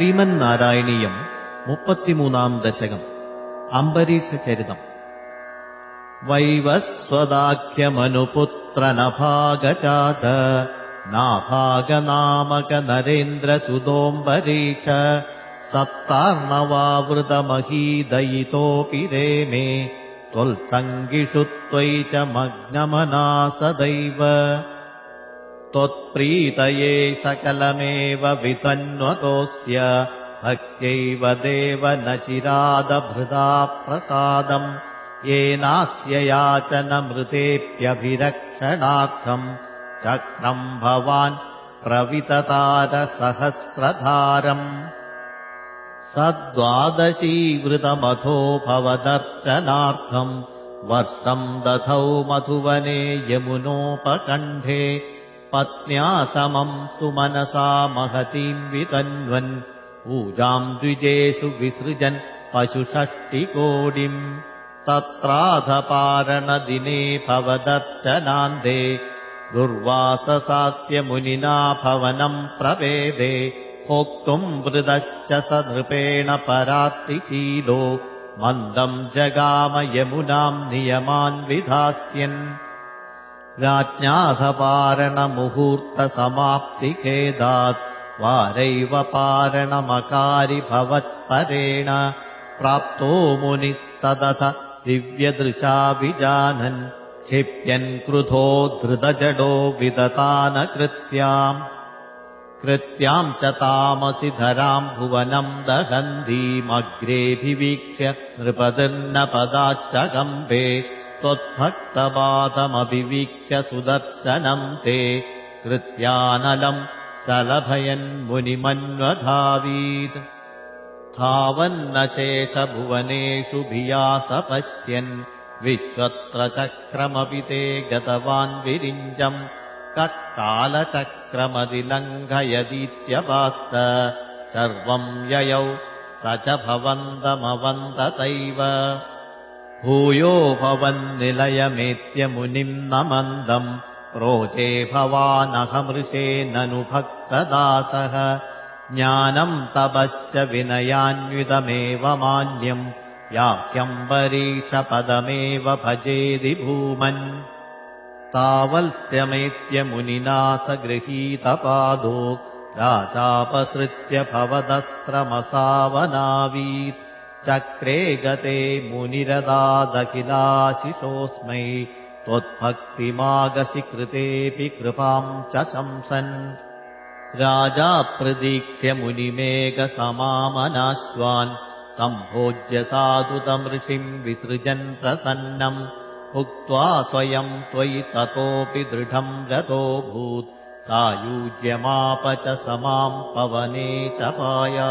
श्रीमन्नारायणीयम्पूनाम् दशकम् अम्बरीषचरितम् वैवस्वदाख्यमनुपुत्रनभागजात नाभागनामकनरेन्द्रसुतोऽम्बरीष सप्तार्णवावृतमहीदयितोऽपि रेमे त्वल्सङ्गिषुत्वयि च मग्नमना सदैव त्वत्प्रीतये सकलमेव वितन्वतोऽस्य भक्त्यैव देव न चिरादभृदा प्रसादम् येनास्य याचनमृतेऽप्यभिरक्षणार्थम्। चक्रम् भवान् प्रविततारसहस्रधारम्। स द्वादशीवृतमथो भवदर्चनार्थम् वर्षम् दधौ मधुवने यमुनोपकण्ठे पत्न्या समम् सुमनसा महतीम् वितन्वन्। पूजाम् द्विजेषु विसृजन् पशुषष्टिकोटिम् तत्राधपारणदिने भवदर्चनान्ते दुर्वाससास्य मुनिना भवनम् प्रवेदे। भोक्तुम् वृदश्च स नृपेण परात्तिशीलो मन्दम् जगाम यमुनाम् नियमान् विधास्यन् राज्ञाधपारणमुहूर्तसमाप्तिखेदात् वारैव पारणमकारि भवत्परेण प्राप्तो मुनिस्तदथ दिव्यदृशा विजानन् क्षिप्यन् क्रुधो धृतजडो विदतानकृत्याम्। कृत्याम् च तामसि धराम् भुवनम् दहन्तीमग्रेऽभिवीक्ष्य नृपतिर्नपदाच्चकम्बे त्वद्भक्तपादमभिवीक्ष्य सुदर्शनम् ते कृत्यानलम् सलभयन्मुनिमन्वधावीत् धावन्न शेषभुवनेषु भियास पश्यन् विश्वत्र चक्रमपि ते गतवान् विरिञ्जम् कक्कालचक्रमदिलङ्घयदीत्यपास्त सर्वम् ययौ स च भवन्तमवन्ततैव भूयो भवन्निलयमेत्य मुनिम् न मन्दम् प्रोचे भवानहमृषे ननु भक्तदासः ज्ञानम् तपश्च विनयान्वितमेव मान्यम्। याह्यम्बरीषपदमेव भजेदि भूमन्। तावल्स्यमेत्य मुनिना स गृहीतपादो राजापसृत्य भवदस्त्रमसावनावीत् चक्रे गते मुनिरदादखिलाशिषोऽस्मै त्वद्भक्तिमागसि कृतेऽपि कृपाम् च शंसन्। राजा प्रदीक्ष्य मुनिमेघसमामनाश्वान् सम्भोज्य साधुतमृषिम् विसृजन् प्रसन्नम् उक्त्वा स्वयम् त्वयि ततोऽपि दृढम् रतोऽभूत् सायुज्यमाप च समाम् पवने शपाया